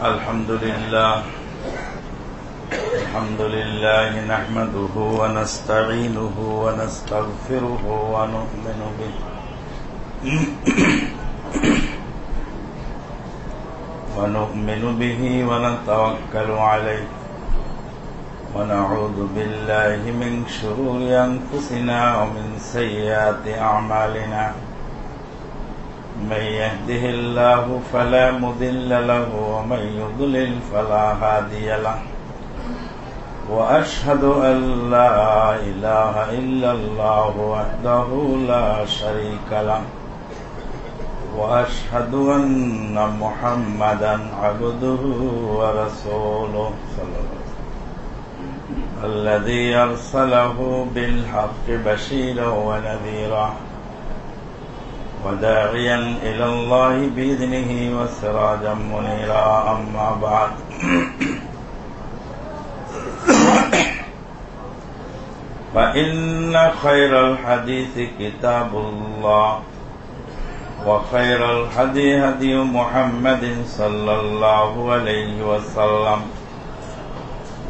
الحمد لله الحمد لله نحمده ونستعينه ونستغفره ونؤمن به. ونؤمن به ونتوكل عليه. ونعوذ بالله من شرور أنفسنا ومن سيئات أعمالنا. من يهده الله فلا مضل له ومن يضلل فلا هادي له. وأشهد أن لا إله إلا الله وحده لا شريك له. وأشهد أن محمدا عبده ورسوله صلى الله عليه وسلم. الذي أرسله بالحق بشيرا ونذيرا. وداعيا إلى الله بإذنه وسراجا منيرا. أما بعد. فإن خير الحديث كتاب الله وخير الهدي هدي محمد صلى الله عليه وسلم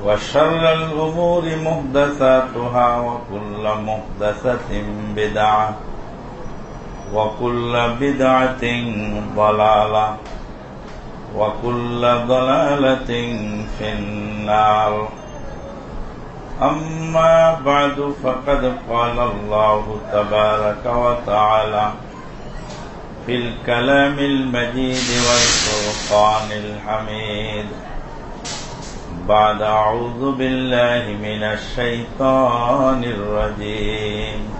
وشر الأمور محدثاتها وكل محدثة بدعة. وكل بدعة ضلالة وكل ضلالة في النار. أما بعد فقد قال الله تبارك وتعالى في الكلام المجيد والفرقان الحميد. بعد أعوذ بالله من الشيطان الرجيم.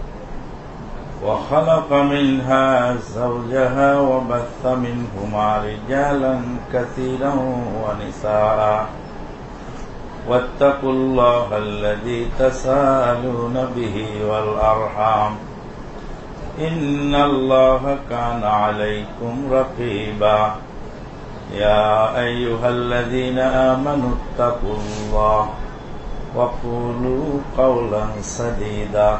وخلق منها زوجها وبث منهما رجالا كثيرا ونساء. واتقوا الله الذي تسالون به والأرحام. إن الله كان عليكم رقيبا. يا أيها الذين آمنوا اتقوا الله وقولوا قولا سديدا.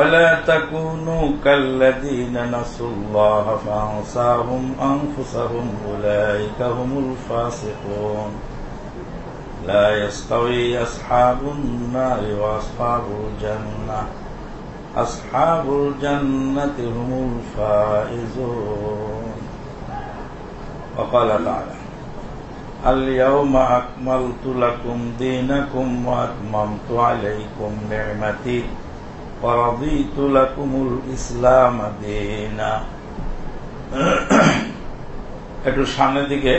ولا تكونوا كالذين نسوا الله فأنساهم أنفسهم أولئك هم الفاسقون. لا يستوي أصحاب النار وأصحاب الجنة. أصحاب الجنة هم الفائزون. وقال تعالى اليوم أكملت لكم دينكم وأتممت عليكم نعمتي. ورضيت لكم الإسلام دينا একটু সামনের দিকে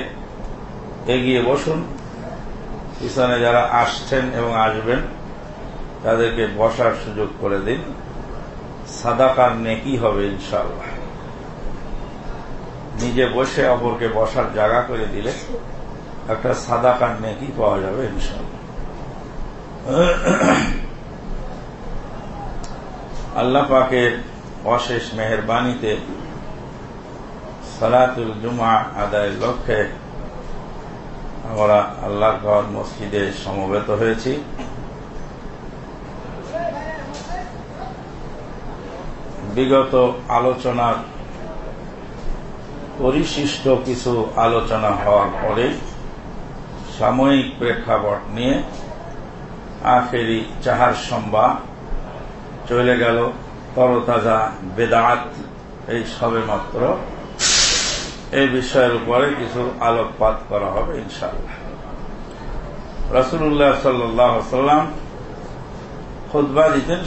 এগিয়ে বসুন পিছনে যারা আসছেন এবং আসবেন তাদেরকে বসার সুযোগ করে দিন সাদাকার নেকি হবে ইনশাল্লাহ নিজে বসে অপরকে বসার জায়গা করে দিলে একটা সাদাকার নেকি পাওয়া যাবে ইনশাল্লাহ আল্লাহ পাকের অশেষ মেহরবানিতে সালাতুল জুমা আদায়ের লক্ষ্যে আমরা আল্লাহ ঘর, মসজিদে সমবেত হয়েছি। বিগত আলোচনার পরিশিষ্ট কিছু আলোচনা হওয়ার পরে সাময়িক প্রেক্ষাপট নিয়ে আখেরি চাহার সম্বা চলে গেল তরতাজা বেদাত, এই সবে মাত্র। এই বিষয়ের উপরে কিছু আলোকপাত করা হবে ইনশাল্লাহ রসুল্লাহ সাল্লাম খুদ্া দিতেন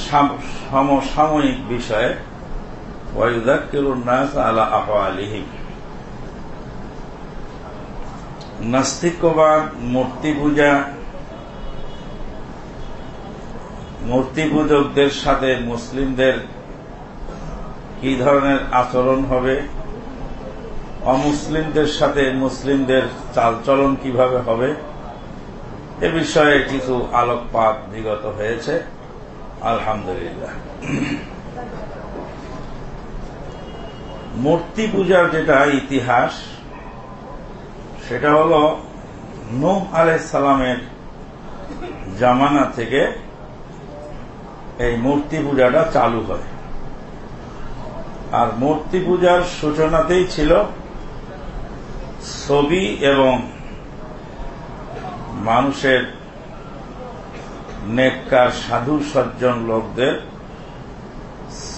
সমসাময়িক বিষয়ে ওয়াইদাক্কিরুন্নাস আলা আহওয়ালিহিম। নাস্তিকবাদ মূর্তি পূজা মূর্তি পূজকদের সাথে মুসলিমদের কি ধরনের আচরণ হবে? অমুসলিমদের সাথে মুসলিমদের চালচলন কীভাবে হবে? এ বিষয়ে কিছু আলোকপাত বিগত হয়েছে। আলহামদুলিল্লাহ। মূর্তি পূজার যেটা ইতিহাস, সেটা হল নূহ সালামের জামানা থেকে এই মূর্তি পূজাটা চালু হয় আর মূর্তি পূজার সূচনাতেই ছিল ছবি এবং মানুষের নেককার, সাধু সজ্জন লোকদের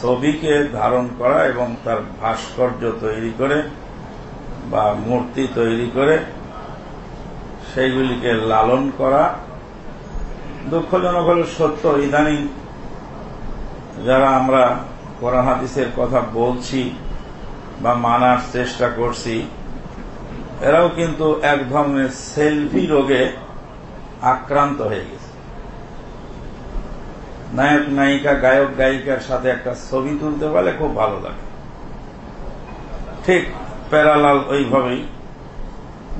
ছবিকে ধারণ করা এবং তার ভাস্কর্য তৈরি করে বা মূর্তি তৈরি করে সেইগুলিকে লালন করা। দুঃখজনক হল, সত্য, ইদানিং যারা আমরা কোরআন হাদিসের কথা বলছি বা মানার চেষ্টা করছি, এরাও কিন্তু এক ধরনের সেলফি রোগে আক্রান্ত হয়ে গেছে। নায়ক, নায়িকা, গায়ক, গায়িকার সাথে একটা ছবি তুলতে পারলে খুব ভালো লাগে। ঠিক প্যারালাল ওইভাবেই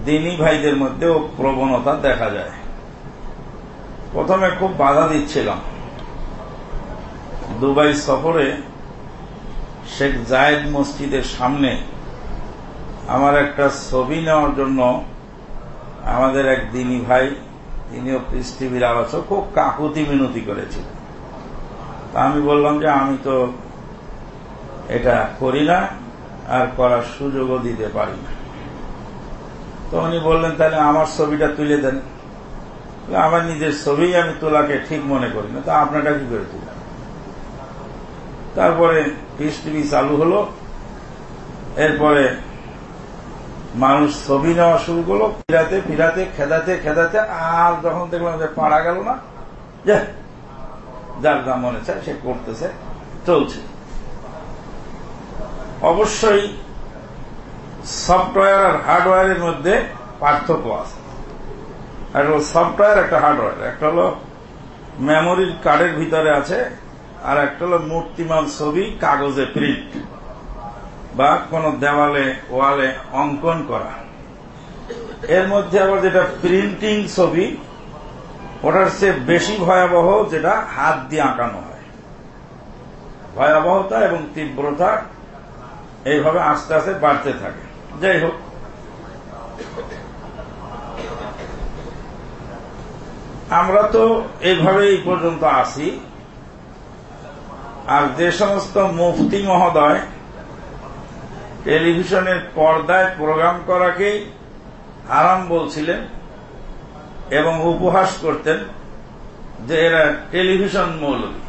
দিনী ভাইদের মধ্যেও প্রবণতা দেখা যায়। প্রথমে খুব বাধা দিচ্ছিলাম। দুবাই সফরে শেখ জায়েদ মসজিদের সামনে আমার একটা ছবি নেওয়ার জন্য আমাদের এক দিনী ভাই, তিনিও পিস টিভির আলোচক, খুব কাকুতি মিনতি করেছিলেন তা আমি বললাম যে আমি তো এটা করি না আর করার সুযোগও দিতে পারি না। তো উনি বললেন, তাহলে আমার ছবিটা তুলে দেন। আমার নিজের ছবি আমি তোলাকে ঠিক মনে করি না। তা আপনারটা কি করে তুলেন তারপরে পিস টিভি চালু হলো। এরপরে মানুষ ছবি নেওয়া শুরু করল, ফিরাতে ফিরাতে, খেদাতে খেদাতে, আর যখন দেখলাম যে পারা গেল না যার যা মনে চায় সে করতেছে, চলছে। অবশ্যই সফটওয়্যার আর হার্ডওয়্যারের মধ্যে পার্থক্য আছে। একটা হল সফটওয়্যার একটা হার্ডওয়্যার একটা হলো মেমোরির কার্ডের ভিতরে আছে আর একটা হলো মূর্তিমান ছবি, কাগজে প্রিন্ট বা কোন দেওয়ালে, ওয়ালে অঙ্কন করা। এর মধ্যে আবার যেটা প্রিন্টিং ছবি, ওটার চেয়ে বেশি ভয়াবহ, যেটা হাত দিয়ে আঁকানো হয়। ভয়াবহতা এবং তীব্রতা এইভাবে আস্তে আস্তে বাড়তে থাকে। যাই হোক। আমরা তো এইভাবে এই পর্যন্ত আসি আর যে সমস্ত মুফতি মহোদয় টেলিভিশনের পর্দায় প্রোগ্রাম করাকেই হারাম বলছিলেন এবং উপহাস করতেন যে এরা টেলিভিশন মৌলবী।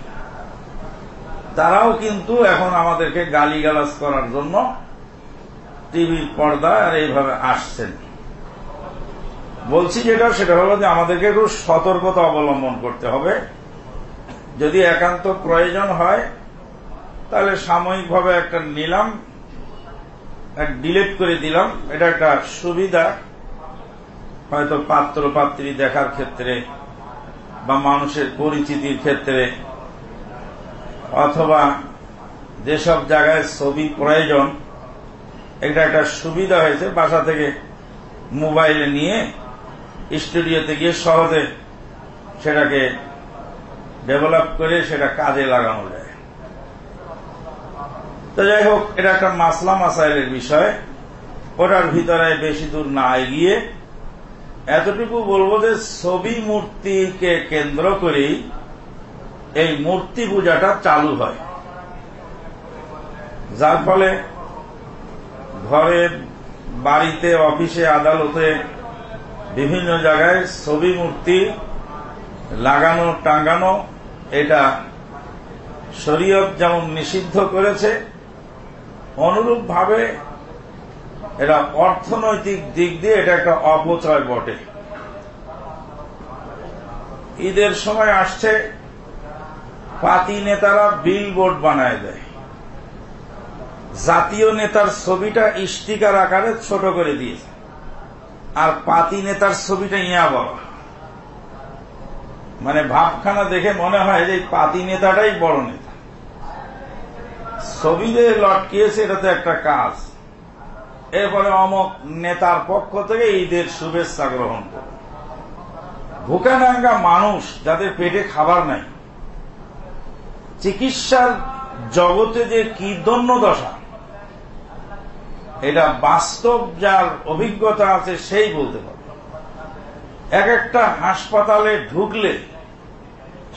তারাও কিন্তু এখন আমাদেরকে গালিগালাজ করার জন্য টিভির পর্দায় আর এইভাবে আসছেন। বলছি যেটা, সেটা হলো যে আমাদেরকে একটু সতর্কতা অবলম্বন করতে হবে। যদি একান্ত প্রয়োজন হয়, তাহলে সাময়িকভাবে একটা নিলাম ডিলেট করে দিলাম। এটা একটা সুবিধা। হয়তো পাত্র পাত্রী দেখার ক্ষেত্রে বা মানুষের পরিচিতির ক্ষেত্রে, অথবা যেসব জায়গায় ছবি প্রয়োজন, এটা একটা সুবিধা হয়েছে। বাসা থেকে মোবাইলে নিয়ে স্টুডিওতে গিয়ে সহজে সেটাকে ডেভেলপ করে সেটা কাজে লাগানো যায়। তো যাই হোক, এটা একটা মাসলা মাসাইলের বিষয়। ওটার ভিতরে বেশি দূর না এগিয়ে এতটুকু বলব যে ছবি মূর্তিকে কেন্দ্র করেই এই মূর্তি পূজাটা চালু হয়। যার ফলে ঘরে, বাড়িতে, অফিসে, আদালতে, বিভিন্ন জায়গায় ছবি মূর্তি লাগানো টাঙ্গানো এটা শরীয়ত যেমন নিষিদ্ধ করেছে, অনুরূপভাবে এটা অর্থনৈতিক দিক দিয়ে এটা একটা অপচয় বটে। ঈদের সময় আসছে, পাতি নেতারা বিল বোর্ড বানায় দেয়। জাতীয় নেতার ছবিটা স্টিকার আকারে ছোট করে দিয়েছে। আর পাতি নেতার ছবিটা ইয়া বড় মানে ভাবখানা দেখে মনে হয় যে পাতি নেতাটাই বড় নেতা। ছবি যে লটকিয়েছে এটা তো একটা কাজ। এরপরে অমক নেতার পক্ষ থেকে ঈদের শুভেচ্ছা গ্রহণ করে। ভুকানাঙ্গা মানুষ যাদের পেটে খাবার নাই, চিকিৎসার জগতে যে কি দশা, এটা বাস্তব যার অভিজ্ঞতা আছে সেই বলতে পারে। এক একটা হাসপাতালে ঢুকলে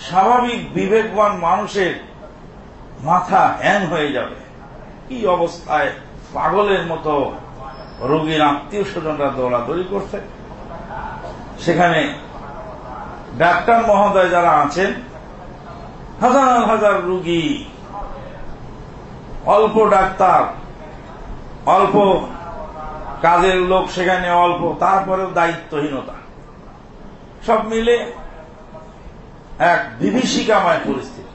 স্বাভাবিক বিবেকবান মানুষের মাথা হ্যাং হয়ে যাবে। কি অবস্থায় পাগলের মতো রোগীর আত্মীয় স্বজনরা দৌড়াদৌড়ি করছে? সেখানে ডাক্তার মহোদয় যারা আছেন, হাজার হাজার রুগী, অল্প ডাক্তার, অল্প কাজের লোক সেখানে, অল্প, তারপরেও দায়িত্বহীনতা। সব মিলে এক বিভীষিকাময় পরিস্থিতি।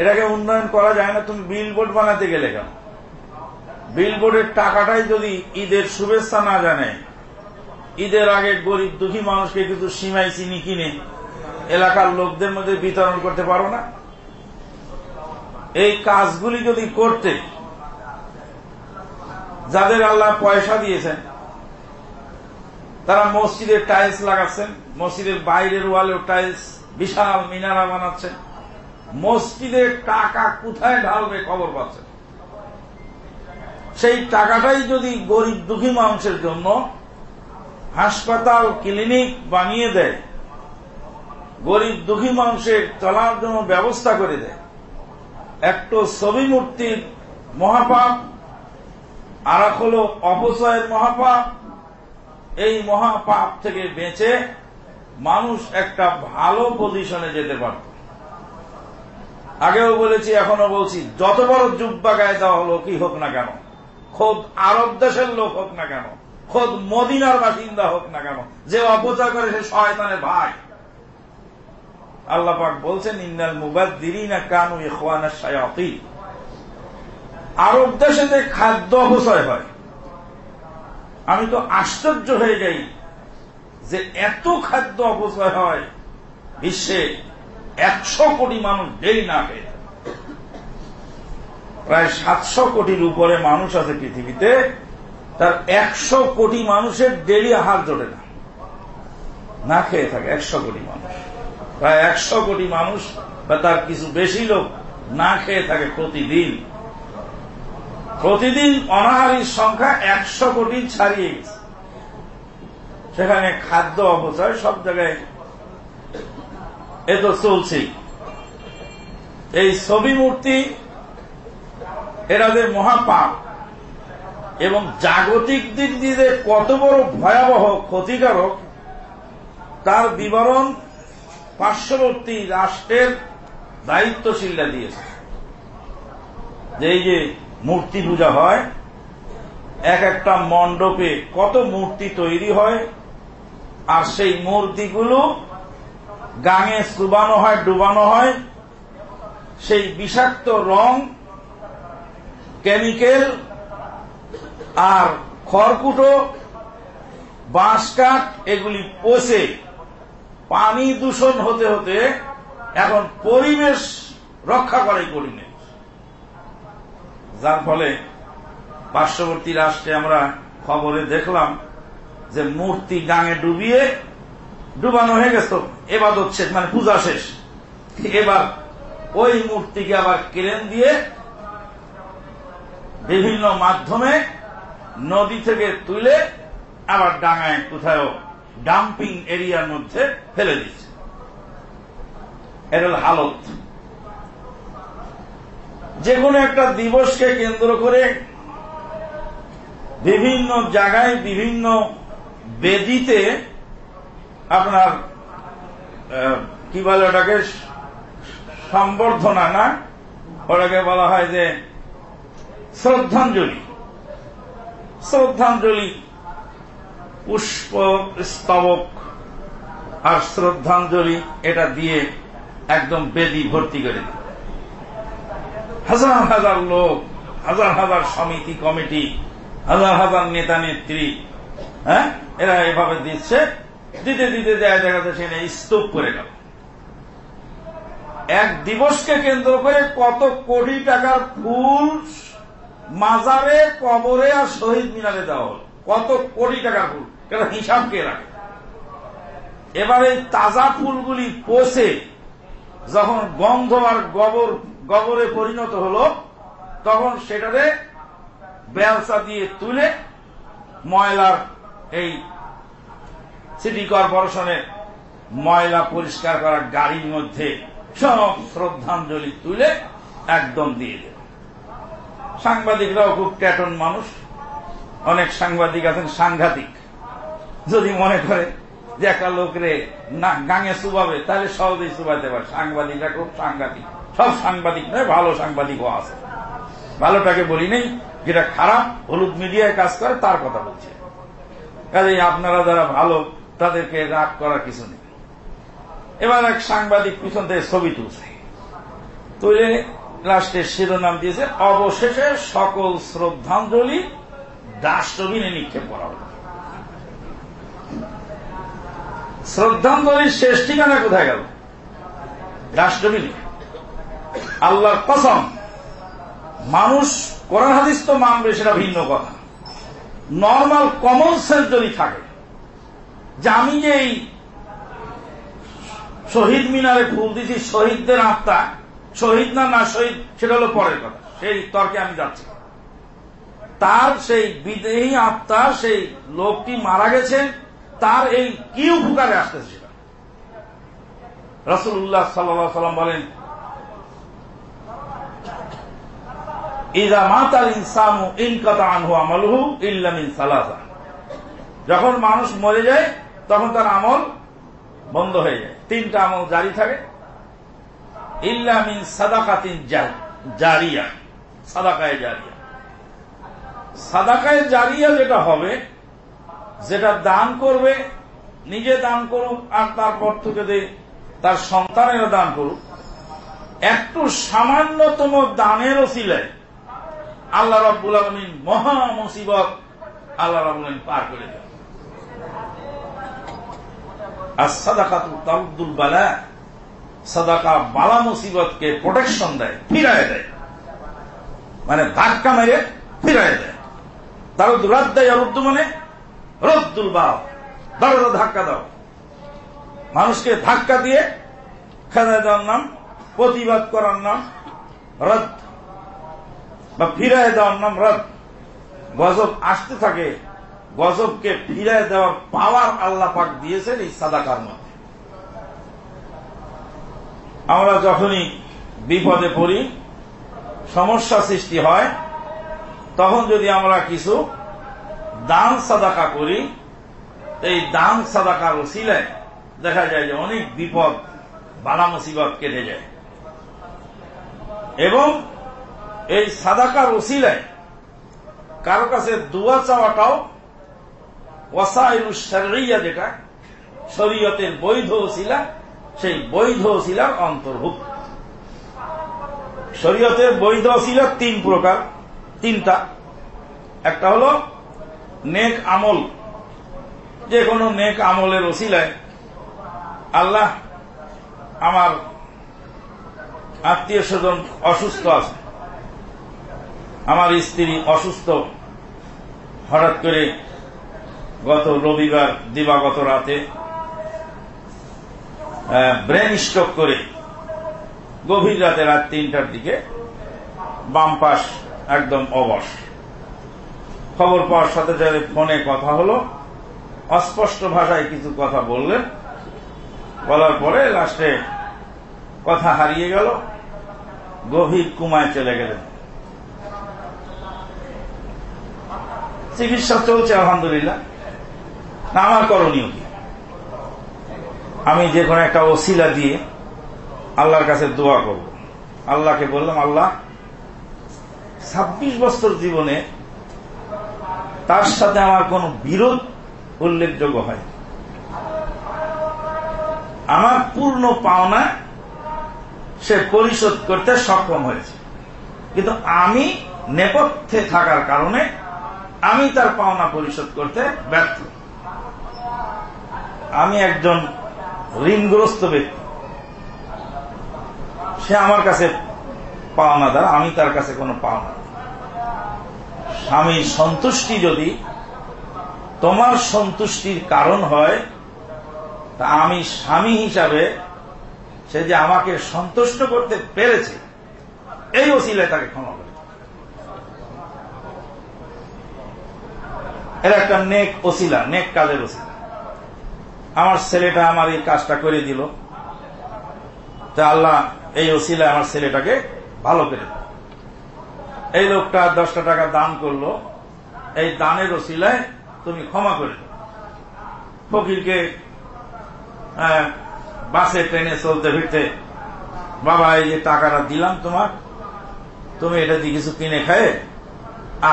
এটাকে উন্নয়ন করা যায় না, তুমি বিলবোর্ড বানাতে গেলে কেন? বিলবোর্ডের টাকাটাই যদি ঈদের শুভেচ্ছা না জানে, ঈদের আগে গরিব দুঃখী মানুষকে কিছু সীমাই চিনি কিনে এলাকার লোকদের মধ্যে বিতরণ করতে পারো না। এই কাজগুলি যদি করতে, যাদের আল্লাহ পয়সা দিয়েছেন তারা মসজিদের টাইলস লাগাচ্ছেন, মসজিদের বাইরের ওয়ালেও টাইলস, বিশাল মিনারা বানাচ্ছেন। মসজিদের টাকা কোথায় ঢালবে খবর পাচ্ছেন? সেই টাকাটাই যদি গরিব দুঃখী মানুষের জন্য হাসপাতাল, ক্লিনিক বানিয়ে দেয়, গরিব দুঃখী মানুষের চলার জন্য ব্যবস্থা করে দেয়, একটু ছবি মূর্তির মহাপাপ আর হল অপচয়ের মহাপাপ এই মহাপাপ থেকে বেঁচে মানুষ একটা ভালো পজিশনে যেতে পারত। আগেও বলেছি এখনও বলছি, যত বড় জুব্বা গায়ে দেওয়া হলো, কি হোক না কেন। খোদ আরব দেশের লোক হোক না কেন। খোদ মদিনার বাসিন্দা হোক না কেন। যে অপচয় করে সে শয়তানের ভাই। আল্লাহ পাক বলছেন, ইন্নাল মুবাদ্দিরিনা কানু ইখওয়ানাশ শায়াতিন। আরব দেশে যে খাদ্য অপচয় হয়। আমি তো আশ্চর্য হয়ে যাই যে এত খাদ্য অপচয় হয় বিশ্বে একশো কোটি মানুষ ডেই না খেয়ে প্রায় সাতশো কোটির উপরে মানুষ আছে পৃথিবীতে, তার একশো কোটি মানুষের ডেলি আহার জোটে না। না খেয়ে থাকে একশো কোটি মানুষ। প্রায় একশো কোটি মানুষ বা তার কিছু বেশি লোক না খেয়ে থাকে প্রতিদিন। প্রতিদিন অনাহারির সংখ্যা একশো কোটি ছাড়িয়ে গেছে। সেখানে খাদ্য অপচয় সব জায়গায় এ তো চলছেই এই ছবি মূর্তি, এরা যে মহাপাপ এবং জাগতিক দিক দিয়ে কত বড় ভয়াবহ ক্ষতিকারক, তার বিবরণ পার্শ্ববর্তী রাষ্ট্রের দায়িত্বশীলরা দিয়েছে। যে এই যে মূর্তি পূজা হয়, এক একটা মণ্ডপে কত মূর্তি তৈরি হয়, আর সেই মূর্তিগুলো গাঙে চুবানো হয়, ডুবানো হয়। সেই বিষাক্ত রং, কেমিক্যাল আর খড়কুটো বাঁশ কাঠ এগুলি পচে। পানি দূষণ হতে হতে এখন পরিবেশ রক্ষা করে করিনি। যার ফলে পার্শ্ববর্তী রাষ্ট্রে আমরা খবরে দেখলাম যে মূর্তি গাঙে ডুবিয়ে ডুবানো হয়ে গেছে। এবার হচ্ছে মানে পূজা শেষ। এবার ওই মূর্তিকে আবার কেলেন দিয়ে বিভিন্ন মাধ্যমে নদী থেকে তুলে আবার ডাঙায় কোথাও ডাম্পিং এরিয়ার মধ্যে ফেলে দিচ্ছে এটা হালত। যে কোনো একটা দিবসকে কেন্দ্র করে বিভিন্ন জায়গায় বিভিন্ন বেদিতে আপনার কি বলে ওটাকে, সম্বর্ধনা, না? ওটাকে বলা হয় যে শ্রদ্ধাঞ্জলি। শ্রদ্ধাঞ্জলি, পুষ্প, স্তবক আর শ্রদ্ধাঞ্জলি, এটা দিয়ে একদম বেদি ভর্তি করে দিল হাজার হাজার লোক, হাজার হাজার সমিতি, কমিটি, হাজার হাজার নেতা, নেত্রী হ্যাঁ? এরা এভাবে দিচ্ছে, দিতে দিতে যায় দেখা যাচ্ছে সেখানে স্তূপ করে গেল। এক দিবসকে কেন্দ্র করে কত কোটি টাকার ফুল মাজারে, কবরে আর শহীদ মিনারে দেওয়া হল। কত কোটি টাকার ফুল, কেন হিসাব কে রাখে? এবার এই তাজা ফুলগুলি পচে যখন গন্ধ আর গবর গবরে পরিণত হল, তখন সেটারে বেলসা দিয়ে তুলে ময়লার এই সিটি কর্পোরেশনের ময়লা পরিষ্কার করার গাড়ির মধ্যে সব শ্রদ্ধাঞ্জলি তুলে একদম দিয়ে দেবে। সাংবাদিকরাও খুব ট্যাটন মানুষ। অনেক সাংবাদিক আছেন, সাংঘাতিক। যদি মনে করে যে একটা লোকরে না, গাঙে সুবাবে তাহলে সহজেই সুবাইতে পারে। সাংবাদিকরা খুব সাংঘাতিক। সব সাংবাদিক নয়, ভালো সাংবাদিকও আছে। ভালোটাকে বলি নেই, যেটা খারাপ, হলুদ মিডিয়ায় কাজ করে, তার কথা বলছে। কাজেই আপনারা যারা ভালো, তাদেরকে রাগ করার কিছু নেই। এবার এক সাংবাদিক পিছন থেকে ছবি তুলছে। তুলে রাষ্ট্রের শিরোনাম দিয়েছে, অবশেষে সকল শ্রদ্ধাঞ্জলি ডাস্টবিনে নিক্ষেপ করা হল। শ্রদ্ধাঞ্জলির শেষ ঠিকানা কোথায় গেল? ডাস্টবিনে আল্লাহর কসম, মানুষ কোরআন হাদিস তো মানবে, সেটা ভিন্ন কথা। নর্মাল কমন সেন্স যদি থাকে, যে আমি যে এই শহীদ মিনারে ফুল দিচ্ছি শহীদদের আত্মা, শহীদ না না শহীদ, সেটা হলো পরের কথা, সেই তর্কে আমি যাচ্ছি। তার সেই বিদেহী আত্মা, সেই লোকটি মারা গেছে, তার এই কি উপকারে আসতেছে সেটা? রসুল্লাহ সাল্লাহ সাল্লাম বলেন ইনকাতা যখন মানুষ মরে যায়, তখন তার আমল বন্ধ হয়ে যায়। তিনটা আমল জারি থাকে। ইল্লামিন সাদাকাতিন জারিয়া। সাদাকায় জারিয়া। সাদাকায় জারিয়া যেটা হবে, যেটা দান করবে, নিজে দান করুক আর তারপর থেকে যে তার সন্তানেরও দান করুক, একটু সামান্যতম দানের ওসিলায় আল্লাহ রব্বুল আলমিন মহা মুসিবত আল্লাহ রব্বুল পার করে দেন। আর সাদাকাতুল তাবদুল বালা, সাদাকা বালা মুসিবতকে প্রোটেকশন দেয়, ফিরায় দেয়। মানে ধাক্কা মেরে ফিরায় দেয়। তার রাত দেয় রুদ্দু মানে রদ্দুল বাও। দাও ধাক্কা দাও। মানুষকে ধাক্কা দিয়ে খেদায় দেওয়ার নাম, প্রতিবাদ করার নাম, রদ বা ফিরায় দেওয়ার নাম রদ গজব আসতে থাকে, গজবকে ফিরায় দেওয়ার পাওয়ার আল্লাহ পাক দিয়েছেন এই সাদাকার মধ্যে। আমরা যখনই বিপদে পড়ি, সমস্যা সৃষ্টি হয়, তখন যদি আমরা কিছু দান সাদাকা করি, এই দান সাদাকার ওসিলায় দেখা যায় যে অনেক বিপদ বালা মুসিবত কেটে যায়। এবং এই সাদাকার ওসিলায় কারও কাছে দোয়া চাওয়াটাও ওয়াসাইলুসারিয়া যেটা, শরীয়তের বৈধ ওসিলা সেই বৈধ ওসিলার অন্তর্ভুক্ত। শরীয়তের বৈধ ওসিলা তিন প্রকার, তিনটা। একটা হলো নেক আমল। যে কোনো নেক আমলের ওসিলায় আল্লাহ আমার আত্মীয় স্বজন অসুস্থ আছে। আমার স্ত্রী অসুস্থ। হঠাৎ করে গত রবিবার, দিবাগত রাতে ব্রেন স্ট্রোক করে গভীর রাতে রাত তিনটার দিকে বাম পাশ একদম অবশ। খবর পাওয়ার সাথে সাথে ফোনে কথা হলো। অস্পষ্ট ভাষায় কিছু কথা বললেন। বলার পরে লাস্টে কথা হারিয়ে গেল। গভীর কুমায় চলে গেলেন। চিকিৎসা চলছে আলহামদুলিল্লাহ। না, আমার করণীয় কি? আমি যে কোনো একটা ওসিলা দিয়ে আল্লাহর কাছে দোয়া করব। আল্লাহকে বললাম, আল্লাহ, ছাব্বিশ বছর জীবনে তার সাথে আমার কোন বিরোধ উল্লেখযোগ্য হয় আমার পূর্ণ পাওনা সে পরিশোধ করতে সক্ষম হয়েছে। কিন্তু আমি নেপথ্যে থাকার কারণে আমি তার পাওনা পরিশোধ করতে ব্যর্থ। আমি একজন ঋণগ্রস্ত ব্যক্তি। সে আমার কাছে পাওনা দ্বারা আমি তার কাছে কোনো পাওনা। স্বামীর সন্তুষ্টি যদি তোমার সন্তুষ্টির কারণ হয়, তা আমি স্বামী হিসাবে সে যে আমাকে সন্তুষ্ট করতে পেরেছে, এই ওসিলায় তাকে ক্ষমা এর একটা নেক ওসিলা, নেক কাজের ওসিলা। আমার ছেলেটা আমার এই কাজটা করে দিল। তা আল্লাহ এই ওসিলায় আমার ছেলেটাকে ভালো করে এই লোকটা দশটা টাকা দান করল। এই দানের ওসিলায় তুমি ক্ষমা করে ফকিরকে বাসে, ট্রেনে চলতে ফিরতে, বাবা, এই যে টাকাটা দিলাম তোমার, তুমি এটা দিয়ে কিছু কিনে খায়,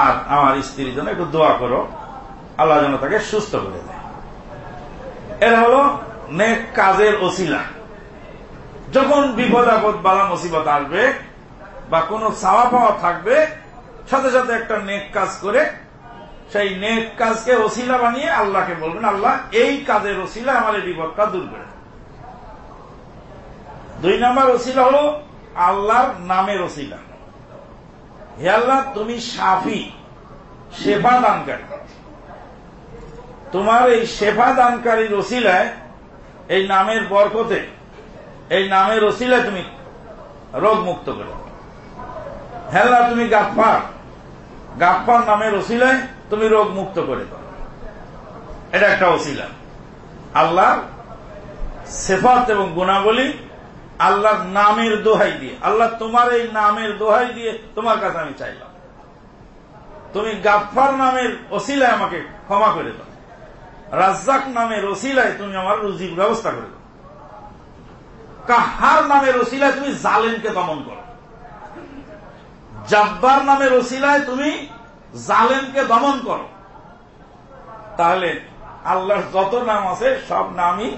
আর আমার স্ত্রীর জন্য একটু দোয়া করো। আল্লাহ যেন তাকে সুস্থ করে দেয়। এরা হলো নেক কাজের ওসিলা। যখন বিপদ আপদ, বালা মুসিবত আসবে বা কোনো চাওয়া পাওয়া থাকবে, সাথে সাথে একটা নেক কাজ করে, সেই নেক কাজকে ওসিলা বানিয়ে আল্লাহকে বলবেন, আল্লাহ, এই কাজের ওসিলা আমার এই বিপদটা দূর করে দুই নম্বর ওসিলা হল আল্লাহর নামের ওসিলা। হে আল্লাহ, তুমি সাফি, সেবা দানকারী। তোমার এই সেবা দানকারীর ওসিলায়, এই নামের বরকতে, এই নামের ওসিলায় তুমি রোগ মুক্ত করো। হেল্লা, তুমি গাফার গাফার নামের ওসিলায় তুমি রোগ মুক্ত করে দাও। এটা একটা ওসিলা। আল্লাহ সেফাত এবং গুণাবলী আল্লাহর নামের দোহাই দিয়ে। আল্লাহ তোমার এই নামের দোহাই দিয়ে তোমার কাছে আমি চাইলাম। তুমি গাফার নামের ওসিলায় আমাকে ক্ষমা করে দাও। রাজ্জাক নামে ওসিলায় তুমি আমার রুজির ব্যবস্থা করে কাহার নামের ওসিলায় তুমি জালেনকে দমন করো। জাব্বার নামে রসিলায় তুমি জালেনকে দমন করো। তাহলে আল্লাহর যত নাম আছে, সব নামই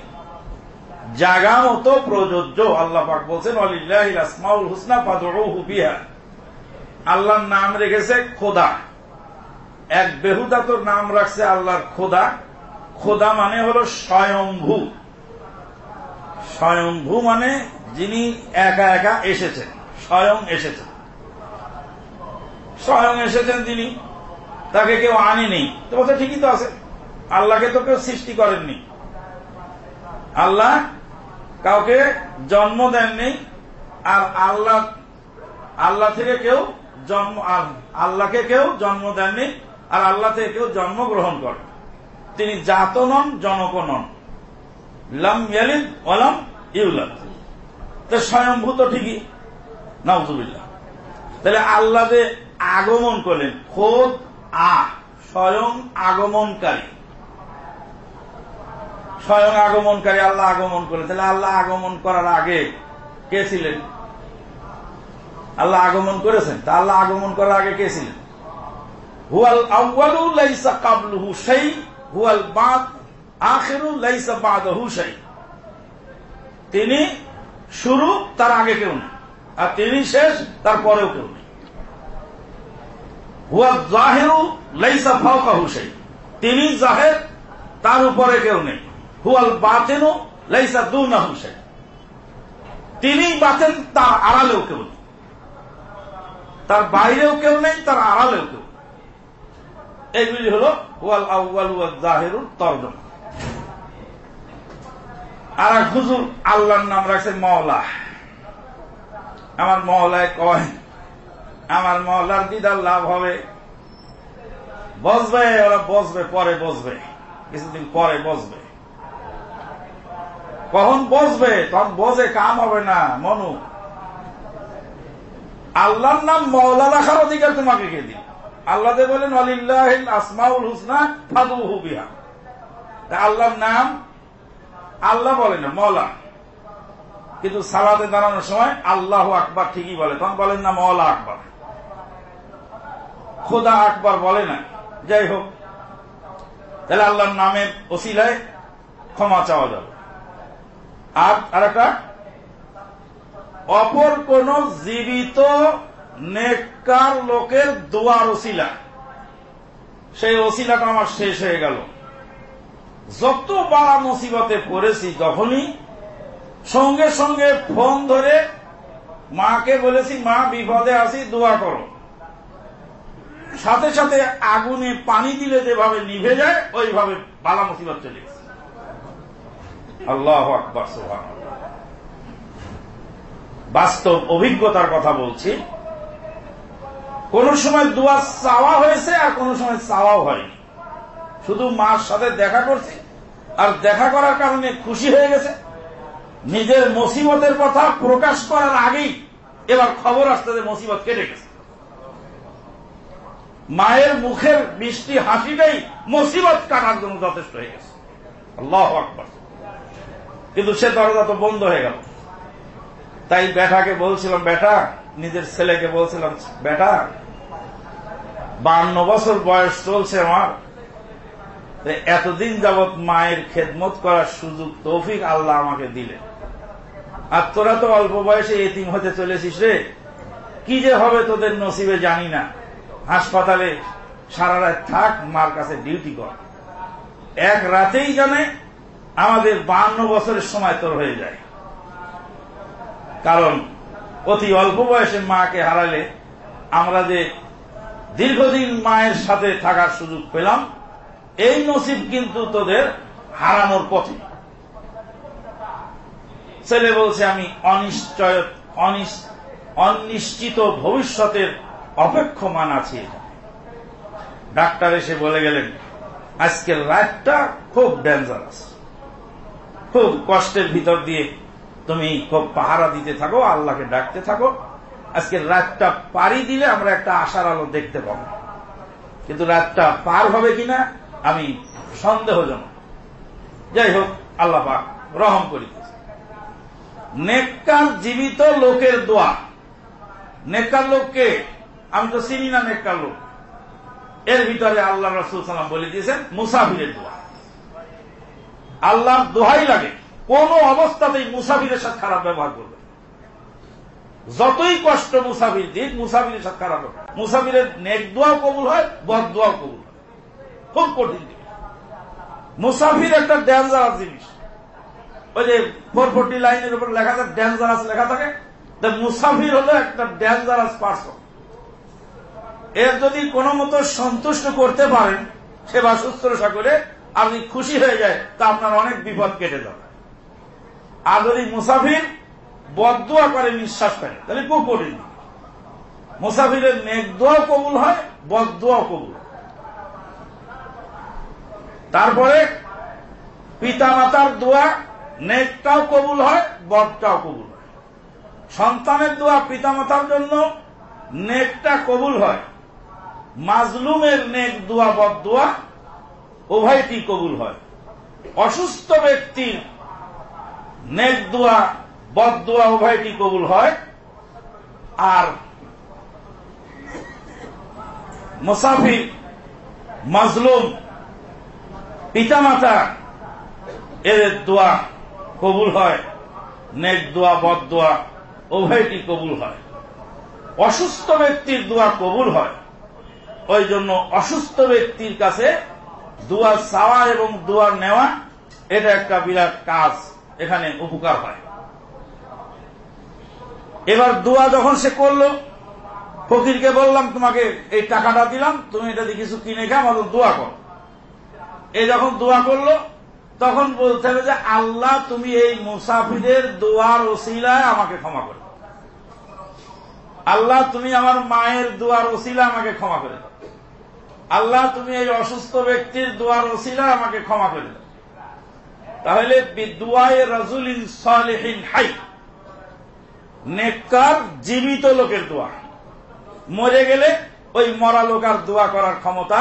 জাগা মতো প্রযোজ্য, আল্লাহ পাক বলছেন আসমাউল হুসনা ফাদুহু বিহা। আল্লাহর নাম রেখেছে খোদা। এক বেহুদা তোর নাম রাখছে আল্লাহর খোদা। খোদা মানে হল স্বয়ংভূ স্বয়ংভূ মানে যিনি একা একা এসেছেন, স্বয়ং এসেছেন। স্বয়ং এসেছেন তিনি, তাকে কেউ আনেনি। তো বলছে ঠিকই তো আছে। আল্লাহকে তো কেউ সৃষ্টি করেননি। আল্লাহ কাউকে জন্ম দেননি, আর আল্লাহ আল্লাহ থেকে কেউ জন্ম আল্লাহকে কেউ জন্ম দেননি, আর আল্লাহ থেকে কেউ জন্ম গ্রহণ করেন তিনি জাত নন, জনক নন। লাম ইয়ালিদ ওলাম ইউলাদ। তো স্বয়ংভূত ঠিকই। নাউজুবিল্লাহ। তাহলে আল্লাহ যে আগমন করলেন, খোদ আ, স্বয়ং আগমনকারী। স্বয়ং আগমনকারী আল্লাহ আগমন করলেন। তাহলে আল্লাহ আগমন করার আগে কে ছিলেন? আল্লাহ আগমন করেছেন। তা আল্লাহ আগমন করার আগে কে ছিলেন? হুয়াল আউ্বালু লাইসা কাবলুহু সেই হুয়াল বাদ, আখেরু লাইসা বাদহু সেই তিনি শুরু, তার আগে কেউ নেই। আর তিনি শেষ, তার পরেও কেউ নেই। হুয়া জাহেরু লাইসা ফাউকা হুসাই তিনি জাহের, তার উপরে কেউ নেই। হুয়াল বাতেনু লাইসা দুনা হুসাই তিনি বাতেন, তার আড়ালেও কেউ নেই। তার বাইরেও কেউ নেই, তার আড়ালেও কেউ এইগুলি হল হুয়াল আউ্বাল জাহেরুল তর্জমা আর এক হুজুর আল্লাহর নাম রাখছে মওলা। আমার মহলায় কয়, আমার মহলার দিদার লাভ হবে। বসবে, ওরা বসবে, পরে বসবে, কিছুদিন পরে বসবে। কখন বসবে? তখন বসে কাম হবে না, মনু। আল্লাহর নাম মহলা রাখার অধিকার তোমাকে কে দিন আল্লাহ বলেন আলিল্লাহ আসমাউল হুসনা ফাদু হুবিহা আল্লাহর নাম আল্লাহ বলে না মৌলা কিন্তু সালাতে দাঁড়ানোর সময় আল্লাহ আকবার ঠিকই বলে। তখন বলেন, না মৌলা আকবর। খোদা আকবর বলে না। যাই হোক, তাহলে আল্লাহর নামের ওসিলায় ক্ষমা চাওয়া যাবে। আর আরেকটা, অপর কোন জীবিত নেককার লোকের দোয়ার ওসিলা। সেই ওসিলাটা আমার শেষ হয়ে গেল। যত বাড়া মুসিবতে পড়েছি তখনই সঙ্গে সঙ্গে ফোন ধরে মাকে বলেছি, মা, বিপদে আসি দোয়া করো। সাথে সাথে আগুনে পানি দিলে যেভাবে নিভে যায়, ওইভাবে বালা মুসিবত চলে গেছে। আল্লাহ আকবর সোহান বাস্তব অভিজ্ঞতার কথা বলছি। কোন সময় দোয়া চাওয়া হয়েছে আর কোন সময় চাওয়াও হয়নি। শুধু মার সাথে দেখা করছি আর দেখা করার কারণে খুশি হয়ে গেছে। নিজের মুসিবতের কথা প্রকাশ করার আগেই এবার খবর আসতে যে মুসিবত কেটে গেছে। মায়ের মুখের মিষ্টি হাসিটাই মুসিবত কাটার জন্য যথেষ্ট হয়ে গেছে। আল্লাহ আকবর। কিন্তু সে দরজা তো বন্ধ হয়ে গেল। তাই বেটাকে বলছিলাম বেটা নিজের ছেলেকে বলছিলাম, বেটা, বান্ন বছর বয়স চলছে আমার। এতদিন যাবৎ মায়ের খেদমত করার সুযোগ তৌফিক আল্লাহ আমাকে দিলেন। আর তোরা তো অল্প বয়সে এতিম হতে চলেছিস রে। কি যে হবে তোদের নসিবে জানি না। হাসপাতালে সারা রাত থাক, মার কাছে ডিউটি কর। এক রাতেই জানে আমাদের বান্ন বছরের সময় তোর হয়ে যায়। কারণ অতি অল্প বয়সে মাকে হারালে আমরা যে দীর্ঘদিন মায়ের সাথে থাকার সুযোগ পেলাম, এই নসিব কিন্তু তোদের হারানোর পথে। ছেলে বলছে, আমি অনিশ্চয় অনিশ্চিত ভবিষ্যতের অপেক্ষমান আছি ডাক্তার এসে বলে গেলেন, আজকের রাতটা খুব ডেঞ্জারাস খুব কষ্টের ভিতর দিয়ে তুমি খুব পাহারা দিতে থাকো, আল্লাহকে ডাকতে থাকো। আজকে রাতটা পারি দিলে আমরা একটা আশার আলো দেখতে পাব। কিন্তু রাতটা পার হবে কিনা, আমি সন্দেহজনক। যাই হোক, আল্লাহ রহম করিতেছে নেককার জীবিত লোকের দোয়া। নেককার লোককে? আমি তো চিনি না নেককার লোক। এর ভিতরে আল্লাহ রসুল সালাম বলে দিয়েছেন, মুসাফিরের দোয়া। আল্লাহর দোহাই লাগে। কোন অবস্থাতেই মুসাফিরের সাথে খারাপ ব্যবহার করবে যতই কষ্ট মুসাফির দিক, মুসাফিরের সাথে খারাপ মুসাফিরের নেক দোয়াও কবুল হয়, বদ দোয়াও কবুল হয়। খুব কঠিন জিনিস মুসাফির একটা ডেঞ্জারাস জিনিস। ওই যে ফোর ফোরটি লাইনের উপর লেখা থাকে ডেঞ্জারাস লেখা থাকে মুসাফির হলো একটা ডেঞ্জারাস পার্সন এর যদি কোনো মতো সন্তুষ্ট করতে পারেন, সেবা শুশ্রূষা করে আপনি খুশি হয়ে যায়, তা আপনার অনেক বিপদ কেটে যাবে। আর যদি মুসাফির বদুয়া করে নিঃশ্বাস ফেলে। তাহলে কঠিন। মুসাফিরের নেক দোয়াও কবুল হয় বদুয়াও কবুল তারপরে পিতা মাতার দোয়া নেকটাও কবুল হয়, বদটাও কবুল হয়। সন্তানের দোয়া পিতা মাতার জন্য নেকটা কবুল হয়। মাজলুমের নেক দোয়া বদ উভয়টি কবুল হয়। অসুস্থ ব্যক্তির নেক দোয়া, বদ দোয়া উভয়টি কবুল হয়। আর মুসাফির, মাজলুম, পিতামাতা, এদের দোয়া কবুল হয়, নেক দোয়া, বদ দোয়া উভয়টি কবুল হয়। অসুস্থ ব্যক্তির দোয়া কবুল হয়। ওই জন্য অসুস্থ ব্যক্তির কাছে দোয়া চাওয়া এবং দোয়া নেওয়া, এটা একটা বিরাট কাজ। এখানে উপকার হয়। এবার দোয়া যখন সে করল, ফকিরকে বললাম, তোমাকে এই টাকাটা দিলাম, তুমি এটা দিয়ে কিছু কিনে খা আমাদের দোয়া কর। এই যখন দোয়া করল, তখন বলতে হবে যে, আল্লাহ, তুমি এই মুসাফিরের দোয়ার ওসিলায় আমাকে ক্ষমা করে আল্লাহ, তুমি আমার মায়ের দোয়ার ওসিলা আমাকে ক্ষমা করে দাও। আল্লাহ, তুমি এই অসুস্থ ব্যক্তির দোয়ার ওসিলা আমাকে ক্ষমা করে দাও। তাহলে বিদুয়ায় রাজুলিন সালেহিন হাই। নেককার জীবিত লোকের দোয়া। মরে গেলে ওই মরা লোক আর দোয়া করার ক্ষমতা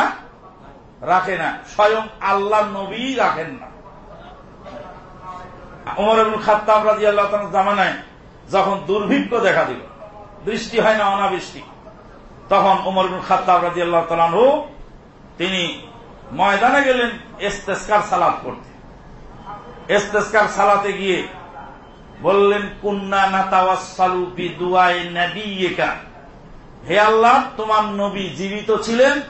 রাখে না, স্বয়ং আল্লাহ নবী রাখেন না। অমর এবং খাত্তাব রাজি আল্লাহ জামানায় যখন দুর্ভিক্ষ দেখা দিল, বৃষ্টি হয় না অনাবৃষ্টি, তখন উমর বিন খাত্তাব রাজি আল্লাহ তিনি ময়দানে গেলেন এস্তেস্কার সালাত করতে এস্তেস্কার সালাতে গিয়ে বললেন, কুন্না নাতাওয়াসালু বিদুয়াই নাবিয়িকা। হে আল্লাহ, তোমার নবী জীবিত ছিলেন,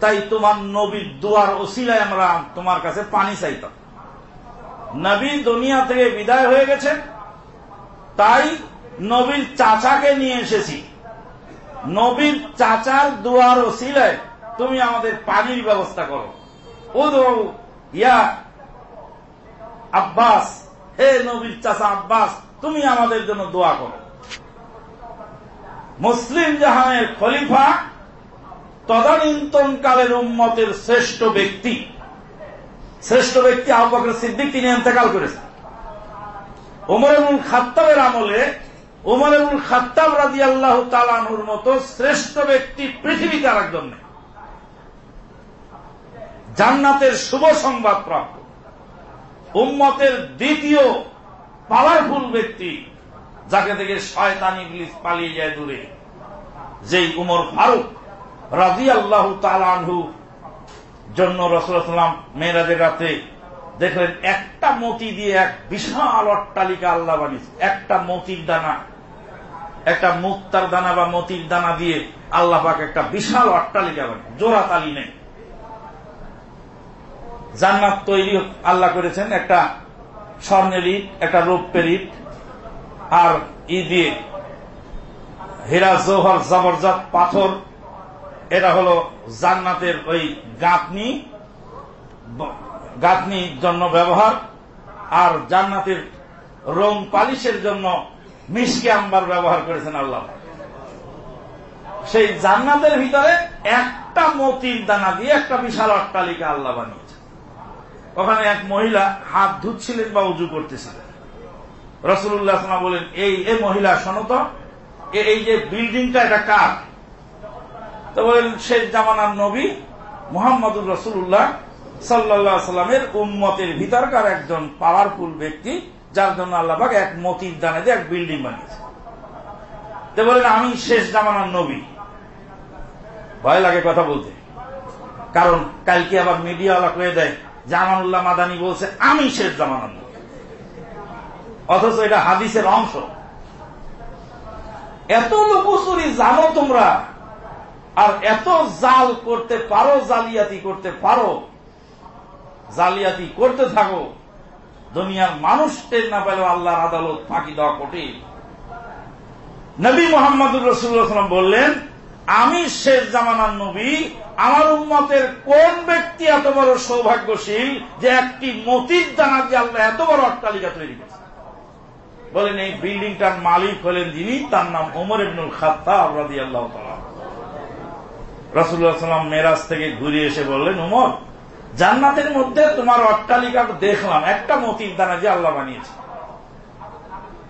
তাই তোমার নবীর দুয়ার ওসিলায় আমরা তোমার কাছে পানি চাইতাম। নবী দুনিয়া থেকে বিদায় হয়ে গেছেন, তাই নবীর চাচাকে নিয়ে এসেছি। নবীর চাচার দুয়ার ওসিলায় তুমি আমাদের পানির ব্যবস্থা করো। ও ইয়া আব্বাস, হে নবীর চাচা আব্বাস, তুমি আমাদের জন্য দোয়া করো। মুসলিম জাহানের খলিফা, তদানীন্তনকালের উম্মতের শ্রেষ্ঠ ব্যক্তি। শ্রেষ্ঠ ব্যক্তি আবু সিদ্দিক, তিনি এতেকাল করেছেন। ওমরুল খাত্তাবের আমলে ওমরুল খাত্তাব রাজি আল্লাহ তালানুর মতো শ্রেষ্ঠ ব্যক্তি পৃথিবীতে আর একজন নেই। জান্নাতের শুভ সংবাদ প্রাপ্ত। উম্মতের দ্বিতীয় পাওয়ারফুল ব্যক্তি, যাকে থেকে শয়তান ইংলিশ পালিয়ে যায় দূরে, যেই উমর ফারুক রাজি আল্লাহ তালানহু জন্য রসুলাম মেয়েরাজের রাতে দেখলেন একটা মতি দিয়ে এক বিশাল অট্টালিকা আল্লাহ বানিয়েছে। একটা মতির দানা, একটা মুক্তার দানা বা মতির দানা দিয়ে আল্লাহ পাক একটা বিশাল অট্টালিকা বানিয়ে জোড়া তালি নেই। জান্নাত তৈরি আল্লাহ করেছেন একটা স্বর্ণের ইট, একটা রৌপ্যের ইট, আর ই দিয়ে হেরা, জোহর জবরজাত পাথর, এটা হল জান্নাতের ওই গাঁথনি গাঁথনির জন্য ব্যবহার, আর জান্নাতের রং পালিশের জন্য মিসকে আম্বার ব্যবহার করেছেন আল্লাহ। সেই জান্নাতের ভিতরে একটা মতির দানা দিয়ে একটা বিশাল অট্টালিকা আল্লাহ বানিয়েছে ওখানে এক মহিলা হাত ধুচ্ছিলেন বা উজু করতেছিলেন। রসুল্লাহ বলেন, এই এ মহিলা শোনত এই যে বিল্ডিংটা এটা কার? তো বলেন শেখ জামানার নবী মোহাম্মদুর রসুল্লাহ সাল্লা সাল্লামের উম্মতের ভিতরকার একজন পাওয়ারফুল ব্যক্তি, যার জন্য আল্লাহবাক এক মতির দানে দিয়ে এক বিল্ডিং বানিয়েছে। তো বলেন, আমি শেষ জামানার নবী। ভয় লাগে কথা বলতে। কারণ, কালকে আবার মিডিয়াওয়ালা কয়ে দেয় জামানুল্লাহ মাদানি বলছে, আমি শেষ জামানার নবী অথচ এটা হাদিসের অংশ। এত লোকচুরি জানো তোমরা, আর এত জাল করতে পারো, জালিয়াতি করতে পারো, জালিয়াতি করতে থাকো, দুনিয়ার মানুষ টের না পেলেও আল্লাহর আদালত ফাঁকি দেওয়া কঠিন। নবী মোহাম্মদুর রসুল্লাহাম বললেন আমি শেষ জামানার নবী, আমার উন্মতের কোন ব্যক্তি এত বড় সৌভাগ্যশীল যে একটি মতির দানা দিয়ে আল্লাহ এত বড় অট্টালিকা তৈরি করেছে? বলেন, এই বিল্ডিংটার মালিক হলেন যিনি, তার নাম ওমর ইবনুল খাত্তা রাজি আল্লাহ রসুল্লাহ সাল্লাম মেরাজ থেকে ঘুরে এসে বললেন উমর জান্নাতের মধ্যে তোমার অট্টালিকা দেখলাম, একটা মতির দানা যে আল্লাহ বানিয়েছে।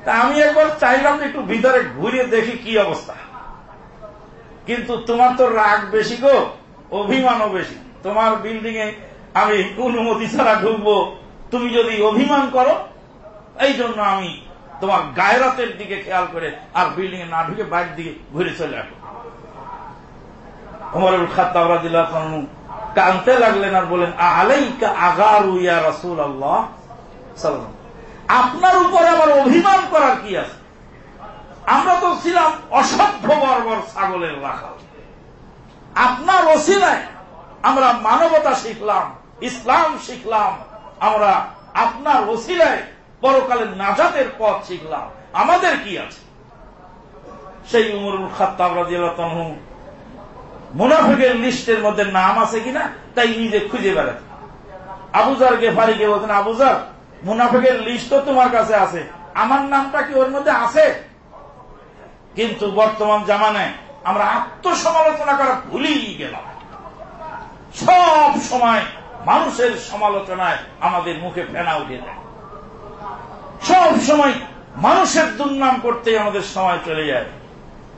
তা আমি একবার চাইলাম একটু ভিতরে ঘুরে দেখি কি অবস্থা। কিন্তু তোমার তো রাগ বেশি গো, অভিমানও বেশি। তোমার বিল্ডিং এ আমি অনুমতি ছাড়া ঢুকবো। তুমি যদি অভিমান করো এই জন্য আমি তোমার গায়রাতের দিকে খেয়াল করে আর বিল্ডিং এ না ঢুকে বাইরের দিকে ঘুরে চলে আসো উমরুল খাত্তাব রাদিল্লাহ কানতে লাগলেন আর বলেন, আলাইকা আগারু ইয়া রাসূল আল্লাহ আপনার উপরে আমার অভিমান করার কি আছে? আমরা তো ছিলাম অসভ্য বর্বর ছাগলের রাখাল। আপনার ওসিলায় আমরা মানবতা শিখলাম, ইসলাম শিখলাম, আমরা আপনার ওসিলায় পরকালের নাজাতের পথ শিখলাম। আমাদের কি আছে? সেই উমরুল খাত্তাব রাজিয়াল্লাহ মুনাফিকের লিস্টের মধ্যে নাম আছে কিনা? তাই নিজে খুঁজে বেড়াতে। আবুজার গেফারিকে বলছেন আবুজার মুনাফিকের লিস্ট তো তোমার কাছে আছে। আমার নামটা কি ওর মধ্যে আছে? কিন্তু বর্তমান জামানায় আমরা আত্মসমালোচনা করা ভুলেই গেলাম। সব সময় মানুষের সমালোচনায় আমাদের মুখে ফেনা উঠে যায়। সব সময় মানুষের দুর্নাম করতে আমাদের সময় চলে যায়।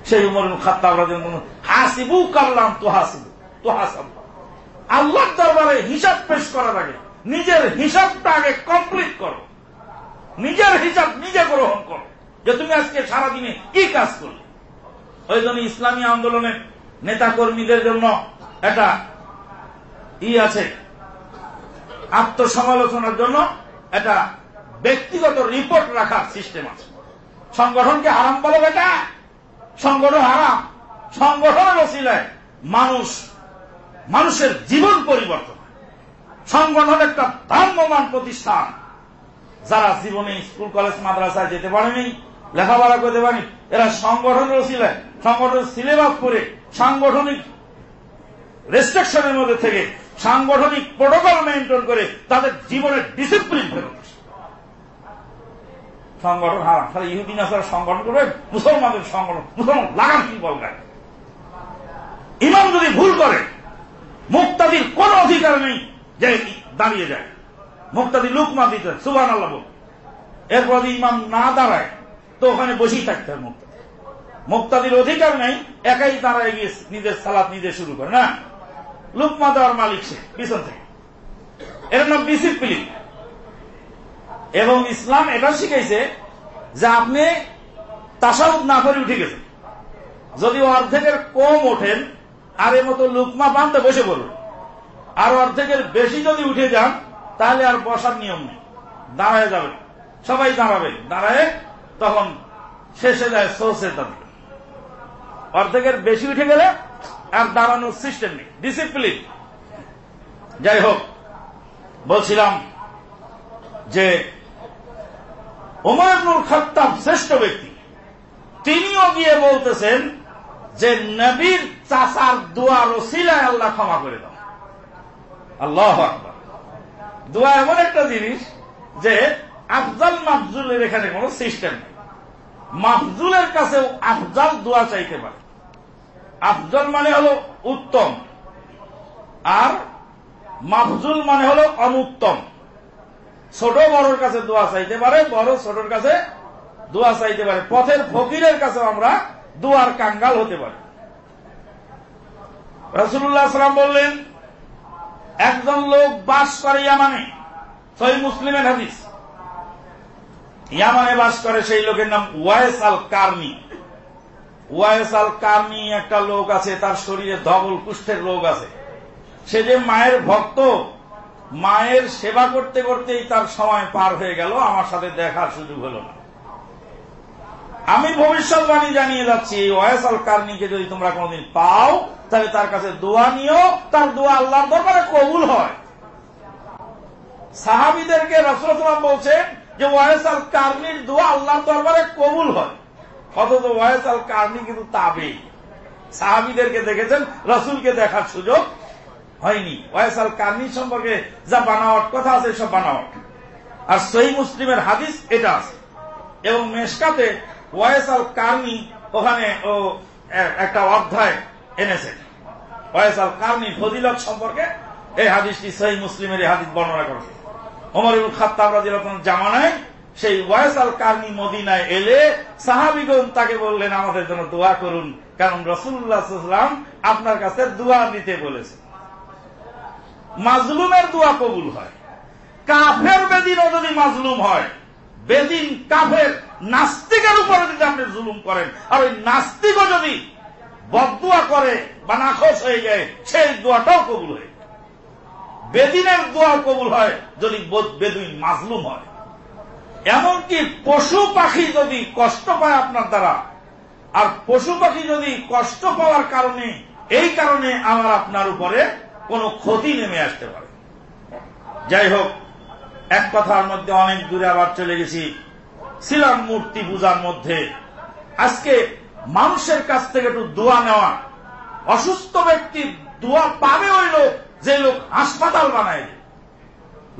সেই উমর খাত্তাবরাদের মনে হাসিবু কাল্লাম তো হাসিবু তো হাসাব আল্লাহর দরবারে হিসাব পেশ করার আগে নিজের হিসাবটা আগে কমপ্লিট করো। নিজের হিসাব নিজে গ্রহণ করো। যে তুমি আজকে সারাদিনে কি কাজ করলে? ওই জন্য ইসলামী আন্দোলনের নেতা কর্মীদের জন্য একটা ই আছে, আত্মসমালোচনার জন্য একটা ব্যক্তিগত রিপোর্ট রাখার সিস্টেম আছে। সংগঠনকে হারাম বলো বেটা? সংগঠন হারাম। সংগঠনের ওসিলায় মানুষ, মানুষের জীবন পরিবর্তন সংগঠন একটা ধর্মমান প্রতিষ্ঠান। যারা জীবনে স্কুল, কলেজ, মাদ্রাসায় যেতে পারেনি লেখাপড়া করতে পারি এরা সংগঠনের ছিলেন সংগঠন সিলেবাস করে সাংগঠনিক রেস্ট্রিকশনের মধ্যে থেকে সাংগঠনিক প্রোটোকল মেনটেন করে তাদের জীবনের ডিসিপ্লিন ফেরত সংগঠন হারাম তাহলে ইহুদিন আসার সংগঠন করবে, মুসলমানদের সংগঠন, মুসলমান লাগাম কি বলবেন ইমাম যদি ভুল করে, মুক্তাদির কোন অধিকার নেই যে দাঁড়িয়ে যায়। মুক্তাদি লুকমা দিতে সুবান আল্লাহ এরপর যদি ইমাম না দাঁড়ায় তো ওখানে বসেই থাকতে হয় মুক্তাদি মুক্তাদির অধিকার নেই, একাই দাঁড়ায় গিয়ে নিজের সালাদ নিজে শুরু করে, না? লুকমা দেওয়ার মালিক সে, পিছন থেকে। এর নাম ডিসিপ্লিন এবং ইসলাম এটা শিখাইছে যে আপনি তাসাউদ না করে উঠে গেছেন। যদি অর্ধেকের কম ওঠেন, আর এর মতো লুকমা বান্ধে বসে পড়ুন। আর অর্ধেকের বেশি যদি উঠে যান, তাহলে আর বসার নিয়ম নেই। দাঁড়ায় যাবে সবাই দাঁড়াবে দাঁড়ায় তখন শেষে যায় সৌসে দাবি। অর্ধেকের বেশি উঠে গেলে আর দাঁড়ানোর সিস্টেম নেই। ডিসিপ্লিন যাই হোক, বলছিলাম যে ওমরুল খত্তাব শ্রেষ্ঠ ব্যক্তি। তিনিও গিয়ে বলতেছেন যে নবীর চাষার দুয়ার ওসিলায় আল্লাহ ক্ষমা করে দাও। আল্লাহ আকবর। দোয়া এমন একটা জিনিস যে আফজাল মাফজুলের এখানে কোন সিস্টেম নেই। মাফজুলের কাছে আফজাল দোয়া চাইতে পারে। আফজল মানে হলো উত্তম। আর মাফজুল মানে হলো অনুত্তম। ছোট বড়র কাছে দোয়া চাইতে পারে, বড় ছোটর কাছে দোয়া চাইতে পারে। পথের ফকিরের কাছে আমরা দোয়ার কাঙ্গাল হতে পারি। রসুল্লাহ সাল্লাম বললেন, একজন লোক বাস করে ইয়ামানে, সহি মুসলিমের হাদিস। ইয়ামানে বাস করে সেই লোকের নাম Uwais al Qarni Uwais al Qarni একটা লোক আছে, তার শরীরে ধবল কুষ্ঠের রোগ আছে। সে যে মায়ের ভক্ত, মায়ের সেবা করতে করতেই তার সময় পার হয়ে গেল, আমার সাথে দেখার সুযোগ হল না। আমি ভবিষ্যৎবাণী জানিয়ে যাচ্ছি, এই ওয়াইস আল কার্নিকে যদি তোমরা কোনদিন পাও, তাহলে তার কাছে দোয়া নিও, তার দোয়া আল্লাহর দরবারে কবুল হয়। সাহাবিদেরকে রসুলাম বলছেন যে ওয়াইস আল কার্নির দোয়া আল্লাহর দরবারে কবুল হয়। অথচ ওয়াইস আল কার্নি কিন্তু তাবে সাহাবিদেরকে দেখেছেন, রসুলকে দেখার সুযোগ হয়নি। ওয়াইস আল কার্নি সম্পর্কে যা বানাওয়াট কথা আছে, সব বানাওয়াট আর সহি মুসলিমের হাদিস এটা আছে। এবং মেশকাতে ওয়াইস আল কার্নি ওখানে ও একটা অধ্যায় এনেছেন ওয়াইস আল কার্নি ফজিলত সম্পর্কে এই হাদিসটি সহি মুসলিমের এই হাদিস বর্ণনা করেছে। ওমর খাত্তাব রাজিয়াল জামানায় সেই ওয়াইস আল কার্নি মদিনায় এলে সাহাবিগণ তাকে বললেন, আমাদের জন্য দোয়া করুন। কারণ রসুল্লাহাম আপনার কাছে দোয়া দিতে বলেছে মাজলুমের দোয়া কবুল হয়। কাফের বেদিনও যদি মাজলুম হয়, বেদিন কাফের নাস্তিকের উপরে যদি আপনি জুলুম করেন, আর ওই নাস্তিকও যদি বদুয়া করে বা নাখোশ হয়ে যায়, সেই দোয়াটাও কবুল হয় বেদিনের দোয়াও কবুল হয় যদি বেদুইন মাজলুম হয়। এমনকি পশু পাখি যদি কষ্ট পায় আপনার দ্বারা, আর পশু পাখি যদি কষ্ট পাওয়ার কারণে, এই কারণে আমার আপনার উপরে কোনো ক্ষতি নেমে আসতে পারে। যাই হোক, এক কথার মধ্যে অনেক দূরে আবার চলে গেছি। ছিলাম মূর্তি পূজার মধ্যে। আজকে মানুষের কাছ থেকে একটু দোয়া নেওয়া। অসুস্থ ব্যক্তি দোয়া পাবে ওই লোক। যে লোক হাসপাতাল বানায়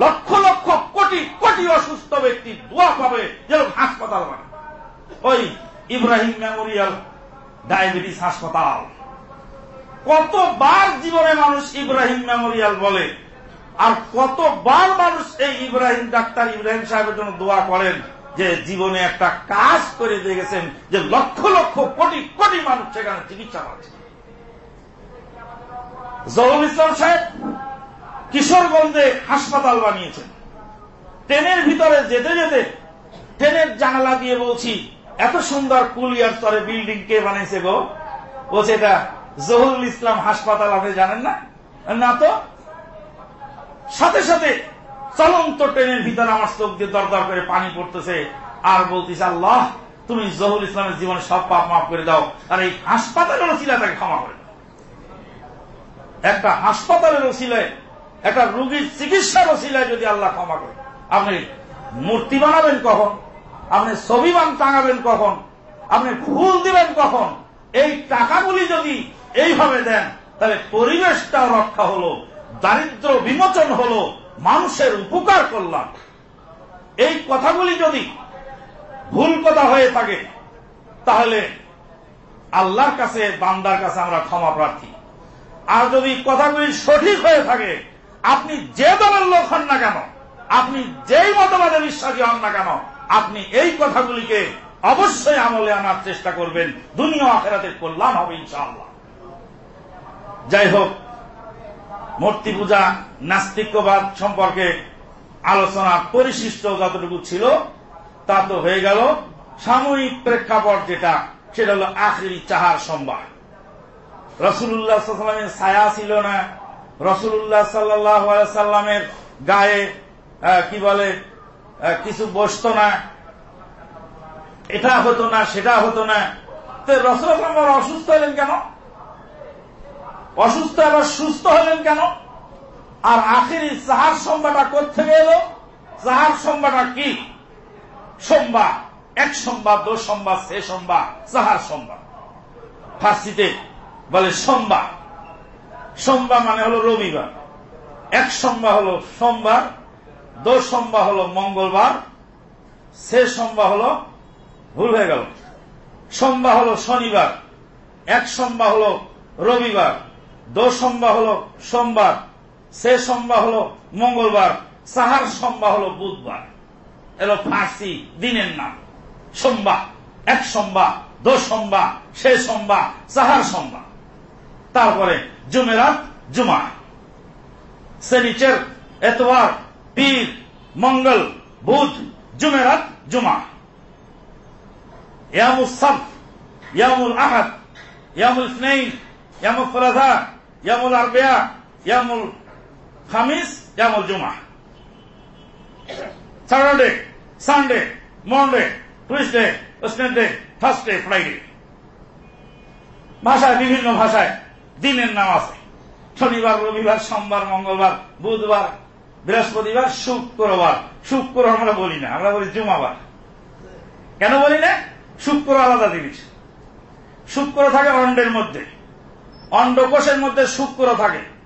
লক্ষ লক্ষ কোটি কোটি অসুস্থ ব্যক্তি দোয়া পাবে যে লোক হাসপাতাল বানায়। ওই ইব্রাহিম মেমোরিয়াল ডায়াবেটিস হাসপাতাল। কতবার জীবনে মানুষ ইব্রাহিম মেমোরিয়াল বলে, আর কতবার মানুষ এই ইব্রাহিম, ডাক্তার ইব্রাহিম সাহেবের জন্য দোয়া করেন যে জীবনে একটা কাজ করে দিয়ে গেছেন যে লক্ষ লক্ষ কোটি কোটি মানুষ সেখানে চিকিৎসা পাচ্ছে। জহুর ইসলাম সাহেব কিশোরগঞ্জে হাসপাতাল বানিয়েছেন। ট্রেনের ভিতরে যেতে যেতে ট্রেনের জানালা দিয়ে বলছি, এত সুন্দর কুলিয়ার স্তরে বিল্ডিং কে বানাইছে গো? বলছে, এটা জহুরুল ইসলাম হাসপাতাল, আপনি জানেন না? না তো। সাথে সাথে চলন্ত ট্রেনের ভিতরে আমার চোখ দিয়ে দরদর করে পানি পড়তেছে আর বলতেছে, আল্লাহ, তুমি জহুর ইসলামের জীবনে সব পাপ মাফ করে দাও। আর এই হাসপাতালের চিলা তাকে ক্ষমা করে একটা হাসপাতালের ওসিলায়, একটা রুগীর চিকিৎসার ওসিলায় যদি আল্লাহ ক্ষমা করে, আপনি মূর্তি বানাবেন কখন? আপনি ছবি বান টাঙাবেন কখন? আপনি ফুল দিবেন কখন? এই টাকাগুলি যদি এইভাবে দেন, তাহলে পরিবেশটাও রক্ষা হলো, দারিদ্র বিমোচন হলো, মানুষের উপকার করলাম এই কথাগুলি যদি ভুল কথা হয়ে থাকে, তাহলে আল্লাহর কাছে, বান্দার কাছে আমরা ক্ষমা প্রার্থী। আর যদি কথাগুলি সঠিক হয়ে থাকে, আপনি যে দলের লোক হন না কেন, আপনি যেই মতবাদে বিশ্বাসী হন না কেন, আপনি এই কথাগুলিকে অবশ্যই আমলে আনার চেষ্টা করবেন। দুনিয়া আখেরাতের কল্যাণ হবে, ইনশাআল্লাহ। যাই হোক, মূর্তি পূজা, নাস্তিক্যবাদ সম্পর্কে আলোচনার পরিশিষ্ট যতটুকু ছিল, তা তো হয়ে গেল। সাময়িক প্রেক্ষাপট যেটা, সেটা হল আখেরি চাহার সম্বাদ রসুল্লাহ সাল্লামের ছায়া ছিল না। রসুল্লাহ সাল্লাহ সাল্লামের গায়ে কি বলে কিছু বসত না। এটা হতো না, সেটা হতো না। তো রসুল অসুস্থ হলেন কেন? অসুস্থ আবার সুস্থ হলেন কেন? আর আখেরি চাহার সম্বাটা কোথেকে এলো? চাহার সম্বাটা কি? সোমবার এক সোমবার দো সোমবার সে সোমবার চাহার সোমবার ফার্সিতে বলে সোমবার। সোমবার মানে হলো রবিবার। এক সোমবার হলো সোমবার দো সোমবার হলো মঙ্গলবার, সে সোমবার হলো ভুল হয়ে গেল। সোমবার হলো শনিবার, এক সোমবার হলো রবিবার দো সোমবার হলো সোমবার, সে সোমবার হলো মঙ্গলবার, সাহার সোমবার হলো বুধবার। এলো ফার্সি দিনের নাম। সোমবার, এক সোমবার দো সোমবার, সে সোমবার, সাহার সোমবার। তারপরে জুমেরাত জুমা সেনিচের এতবার, পীর, মঙ্গল, বুধ, জুমেরাত জুমা ইয়ামুল সাব ইয়ামুল আহাদ ইয়ামুল স্নেইন ইয়ামুল ফলাধা ইয়ামুল আরবিয়া ইয়ামুল খামিস ইয়ামুল জুমা Saturday, Sunday, Monday, Tuesday Wednesday Thursday, Friday. ভাষায়, বিভিন্ন ভাষায় দিনের নাম আছে শনিবার, রবিবার, সোমবার, মঙ্গলবার, বুধবার, বৃহস্পতিবার, শুক্রবার। শুক্র আমরা বলি না, আমরা বলি জুমাবার। কেন বলি না? শুক্র আলাদা জিনিস। শুক্র থাকে অন্ডের মধ্যে। অন্ডকোষের মধ্যে শুক্র থাকে।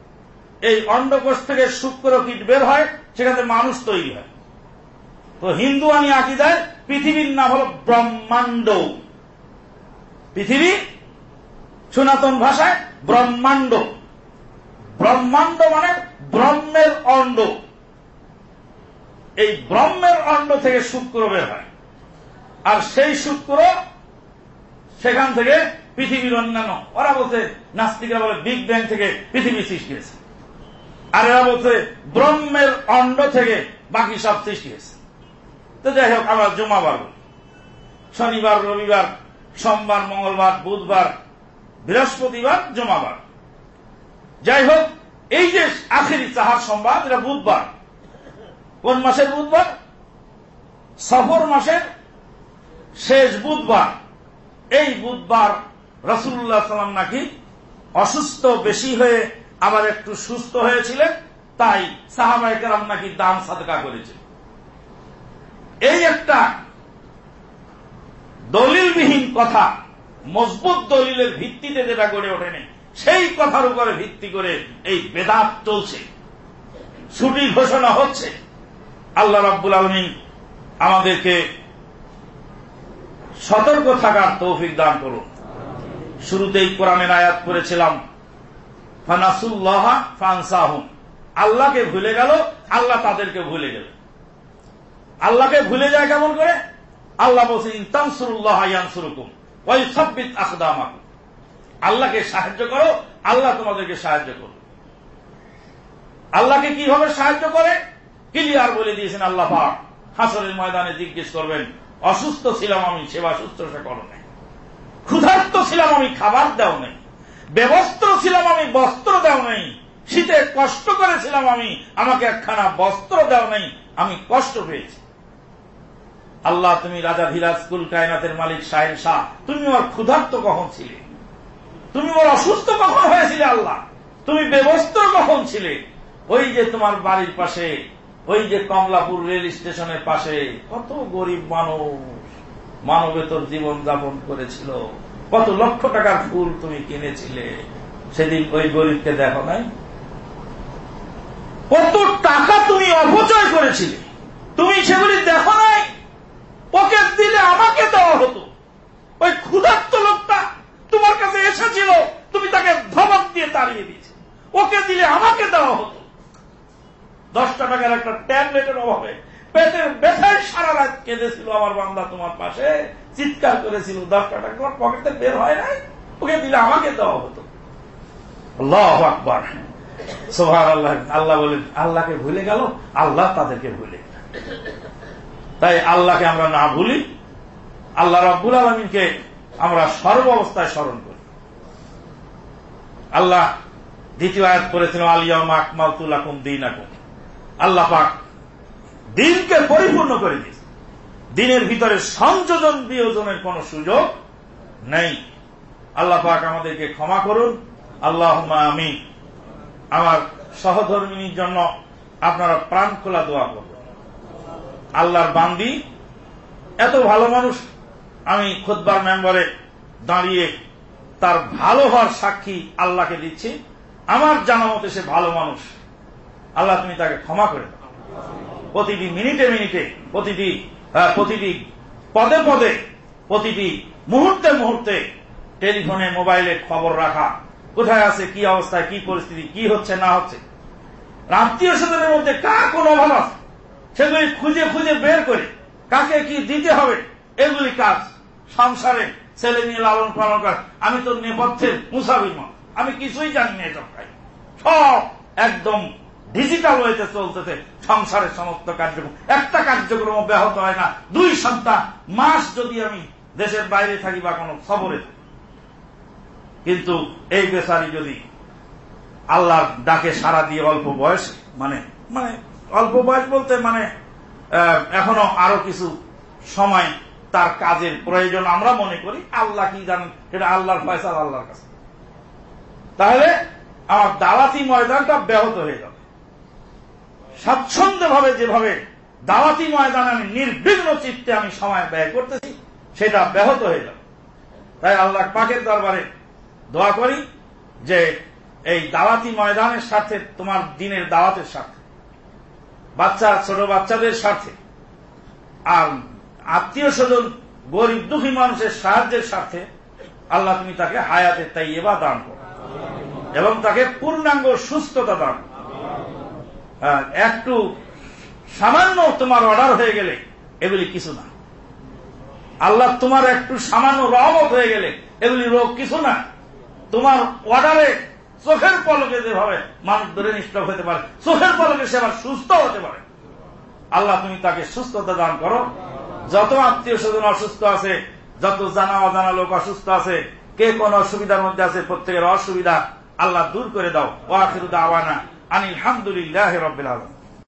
এই অন্ডকোষ থেকে শুক্র কীট বের হয়, সেখানে মানুষ তৈরি হয়। তো হিন্দু আমি আকিদায় পৃথিবীর নাম হল ব্রহ্মাণ্ড। পৃথিবী সনাতন ভাষায় ব্রহ্মাণ্ড। ব্রহ্মাণ্ড মানে ব্রহ্মের অণ্ড। এই ব্রহ্মের অণ্ড থেকে শুক্র বের হয়। আর সেই শুক্র সেখান থেকে পৃথিবীর অন্যান্য, ওরা বলছে নাস্তিকরা বলে বিগ ব্যাং থেকে পৃথিবী সৃষ্টি হয়েছে। আর এরা বলছে ব্রহ্মের অণ্ড থেকে বাকি সব সৃষ্টি হয়েছে। তো যাই হোক, আমরা জমাবার শনিবার, রবিবার, সোমবার, মঙ্গলবার, বুধবার বৃহস্পতিবার জমাবার। যাই হোক, এই যে আখেরি চাহার সম্বাদ এটা বুধবার। কোন মাসের বুধবার? সফর মাসের শেষ বুধবার। এই বুধবার রসুল্লাহ সাল্লাম নাকি অসুস্থ, বেশি হয়ে আবার একটু সুস্থ হয়েছিলেন, তাই সাহাবাহিকেরাম নাকি দান সাদকা করেছে এই একটা দলিলবিহীন কথা মজবুত দলিলের ভিত্তিতে যেটা গড়ে ওঠেনি, সেই কথার উপরে ভিত্তি করে এই বেদাত চলছে। ছুটি ঘোষণা হচ্ছে। আল্লাহ রাব্বুল আলমী আমাদেরকে সতর্ক থাকার তৌফিক দান করুন। শুরুতেই কোরআনের আয়াত করেছিলাম, ফানাসুল্লাহ ফানসাহুম। আল্লাহকে ভুলে গেল, আল্লাহ তাদেরকে ভুলে গেল। আল্লাহকে ভুলে যায় কেমন করে? আল্লাহ বলছে ইনতানসুরুল্লাহ ইয়ানসুরুকুম। ওই সাব্বিত আখদামাকুম আল্লাহকে সাহায্য করো, আল্লাহ তোমাদেরকে সাহায্য করো আল্লাহকে কীভাবে সাহায্য করে? ক্লিয়ার বলে দিয়েছেন আল্লাহ পাক। হাসরের ময়দানে জিজ্ঞেস করবেন, অসুস্থ ছিলাম আমি, সেবা শুশ্রূষা করো নাই। ক্ষুধার্ত ছিলাম আমি, খাবার দাও নাই। ব্যবস্ত্র ছিলাম আমি, বস্ত্র দেও নাই। শীতে কষ্ট করেছিলাম আমি, আমাকে একখানা বস্ত্র দেও নাই। আমি কষ্ট পেয়েছি। আল্লাহ, তুমি রাজা ধীরাজ কুল কায়নাতের মালিক সাহেব শাহ, তুমি ওর ক্ষুধার্ত কখন ছিলে? তুমি ওর অসুস্থ কখন হয়েছিলে আল্লাহ? তুমি ব্যবস্থা কখন ছিলে? ওই যে তোমার বাড়ির পাশে, ওই যে কমলাপুর রেল স্টেশনের পাশে, কত গরিব মানুষ মানবেতর জীবন যাপন করেছিল। কত লক্ষ টাকার ফুল তুমি কিনেছিলে। সেদিন ওই গরিবকে দেখো নাই? কত টাকা তুমি অপচয় করেছিলে। তুমি সেগুলি দেখো নাই? ওকে দিলে আমাকে দেওয়া হতো। ওই ক্ষুধার্ত লোকটা তোমার কাছে এসেছিল, তুমি তাকে ধমক দিয়ে তাড়িয়ে দিয়েছে। ওকে দিলে আমাকে দেওয়া হতো। দশটা টাকার একটা ট্যাবলেটের অভাবে পেটের ব্যথায় সারা রাত কেঁদেছিল আমার বান্দা তোমার পাশে, চিৎকার করেছিল, দশটা টাকা তোমার পকেটে বের হয় নাই, ওকে দিলে আমাকে দেওয়া হতো। আল্লাহ আকবার। আল্লাহ আল্লাহ আল্লাহকে ভুলে গেল, আল্লাহ তাদেরকে ভুলে গেল। তাই আল্লাহকে আমরা না ভুলি, আল্লাহ রব্বুল আলমিনকে আমরা সর্ব অবস্থায় স্মরণ করি। আল্লাহ দ্বিতীয় আয়াত করেছিল আলিয়াম আকমাল আকুম দিন আকুম আল্লাহ পাক দিনকে পরিপূর্ণ করে দিয়েছে দিনের ভিতরে সংযোজন বিয়োজনের কোন সুযোগ নেই। আল্লাহ পাক আমাদেরকে ক্ষমা করুন। আল্লাহ আমি আমার সহধর্মিনীর জন্য আপনারা প্রাণ খোলা দোয়া করবেন আল্লাহর বান্দি। এত ভালো মানুষ আমি খোদবার মেম্বারে দাঁড়িয়ে তার ভালো হওয়ার সাক্ষী আল্লাহকে দিচ্ছি। আমার জানা মতে সে ভালো মানুষ। আল্লাহ তুমি তাকে ক্ষমা করে প্রতিটি মিনিটে মিনিটে, প্রতিটি প্রতিটি পদে পদে, প্রতিটি মুহূর্তে মুহূর্তে টেলিফোনে, মোবাইলে খবর রাখা। কোথায় আছে, কি অবস্থায়, কি পরিস্থিতি, কি হচ্ছে, না হচ্ছে। আত্মীয় স্বজনের মধ্যে কার কোন অভাব আছে? সেগুলি খুঁজে খুঁজে বের করে কাকে কি দিতে হবে, এগুলি কাজ। সংসারে ছেলে নিয়ে লালন পালন করা। আমি তো নেপথ্যের মুসাফির আমি কিছুই জানি না এসব খাই সব একদম ডিজিটাল ওয়েতে চলতেছে। সংসারের সমস্ত কার্যক্রম। একটা কার্যক্রম ব্যাহত হয় না। দুই সপ্তাহ, মাস যদি আমি দেশের বাইরে থাকি বা কোনো খবরে কিন্তু এই বেচারি যদি আল্লাহর ডাকে সারা দিয়ে অল্প বয়সে মানে মানে অল্প বয়স বলতে মানে এখনও আরও কিছু সময় তার কাজের প্রয়োজন আমরা মনে করি, আল্লাহ কি জানেন? সেটা আল্লাহর ফয়সাল, আল্লাহর কাছে। তাহলে আমার দাওয়াতি ময়দানটা ব্যাহত হয়ে যাবে। স্বাচ্ছন্দ্য ভাবে যেভাবে দাওয়াতি ময়দান আমি নির্বিঘ্ন চিত্তে আমি সময় ব্যয় করতেছি, সেটা ব্যাহত হয়ে যাবে। তাই আল্লাহ পাকের দরবারে দোয়া করি যে, এই দাওয়াতি ময়দানের স্বার্থে, তোমার দিনের দাওয়াতের স্বার্থে। বাচ্চা, ছোট বাচ্চাদের স্বার্থে আর আত্মীয় স্বজন গরিব, দুঃখী মানুষের সাহায্যের স্বার্থে আল্লাহ তুমি তাকে হায়াতের তাই এবার দান করো। এবং তাকে পূর্ণাঙ্গ সুস্থতা দান একটু সামান্য তোমার অর্ডার হয়ে গেলে এগুলি কিছু না। আল্লাহ তোমার একটু সামান্য রহমত হয়ে গেলে এগুলি রোগ কিছু না। তোমার অর্ডারে চোখের পলকে যেভাবে মানুষ ধরে নিষ্ঠক হতে পারে, চোখের পলকে সে আবার সুস্থ হতে পারে। আল্লাহ, তুমি তাকে সুস্থতা দান করো। যত আত্মীয় স্বজন অসুস্থ আছে, যত জানা অজানা লোক অসুস্থ আছে, কে কোন অসুবিধার মধ্যে আছে, প্রত্যেকের অসুবিধা আল্লাহ দূর করে দাও। ও আখিরুদা আওয়ানা আনিল হামদুলিল্লাহ রবিল আলম